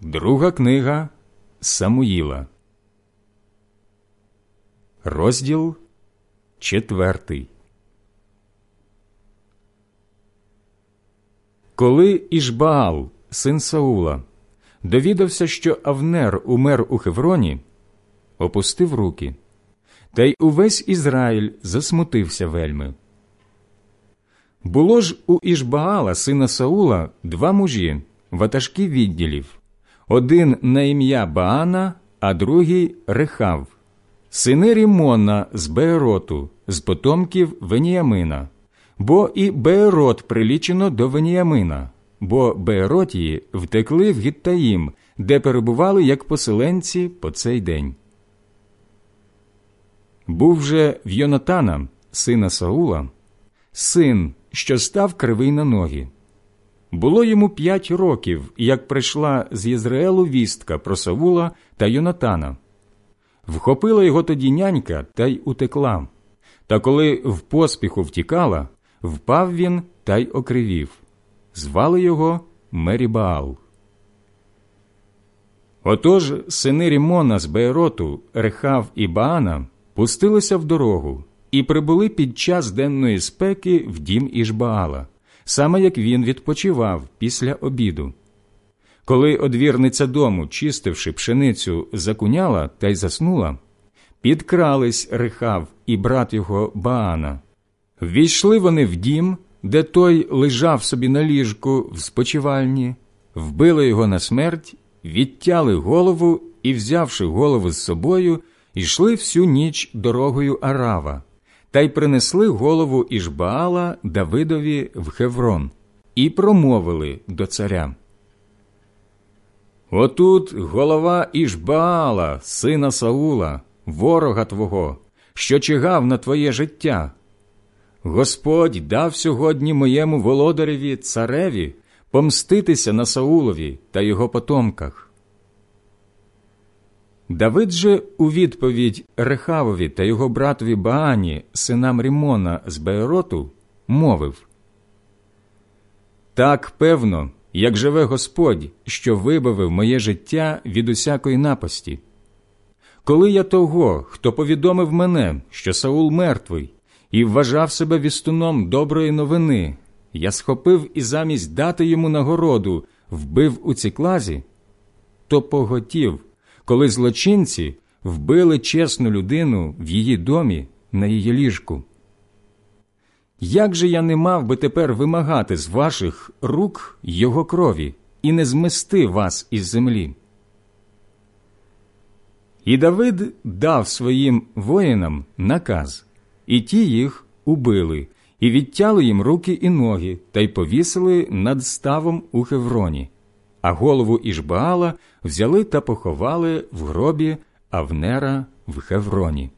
Друга книга Самуїла, розділ четвертий. Коли Ішбаал, син Саула, довідався, що Авнер умер у Хевроні, опустив руки, та й увесь Ізраїль засмутився вельми. Було ж у Ішбаала, сина Саула, два мужі, ватажки відділів один на ім'я Баана, а другий Рехав, сини Рімона з Беероту, з потомків Веніямина, бо і Беерот прилічено до Веніямина, бо Бееротії втекли в Гіттаїм, де перебували як поселенці по цей день. Був же в Йонатана, сина Саула, син, що став кривий на ноги. Було йому п'ять років, як прийшла з Єзраелу вістка про Саула та Йонатана. Вхопила його тоді нянька та й утекла. Та коли в поспіху втікала, впав він та й окривів. Звали його Мерібаал. Отож сини Рімона з Бейроту, Рехав і Баана пустилися в дорогу і прибули під час денної спеки в дім Ішбаала саме як він відпочивав після обіду. Коли одвірниця дому, чистивши пшеницю, закуняла та й заснула, підкрались Рихав і брат його Баана. Ввійшли вони в дім, де той лежав собі на ліжку в спочивальні, вбили його на смерть, відтяли голову і, взявши голову з собою, йшли всю ніч дорогою Арава, та й принесли голову Ішбаала Давидові в Хеврон і промовили до царя. Отут голова Ішбаала, сина Саула, ворога твого, що чигав на твоє життя. Господь дав сьогодні моєму володареві цареві помститися на Саулові та його потомках. Давид же у відповідь Рехавові та його братові Баані, синам Рімона з Беероту, мовив Так певно, як живе Господь, що вибавив моє життя від усякої напасті. Коли я того, хто повідомив мене, що Саул мертвий, і вважав себе вістуном доброї новини, я схопив і замість дати йому нагороду вбив у ціклазі, то поготів коли злочинці вбили чесну людину в її домі на її ліжку. Як же я не мав би тепер вимагати з ваших рук його крові і не змести вас із землі? І Давид дав своїм воїнам наказ, і ті їх убили, і відтяли їм руки і ноги, та й повісили над ставом у Хевроні а голову Ішбаала взяли та поховали в гробі Авнера в Хевроні.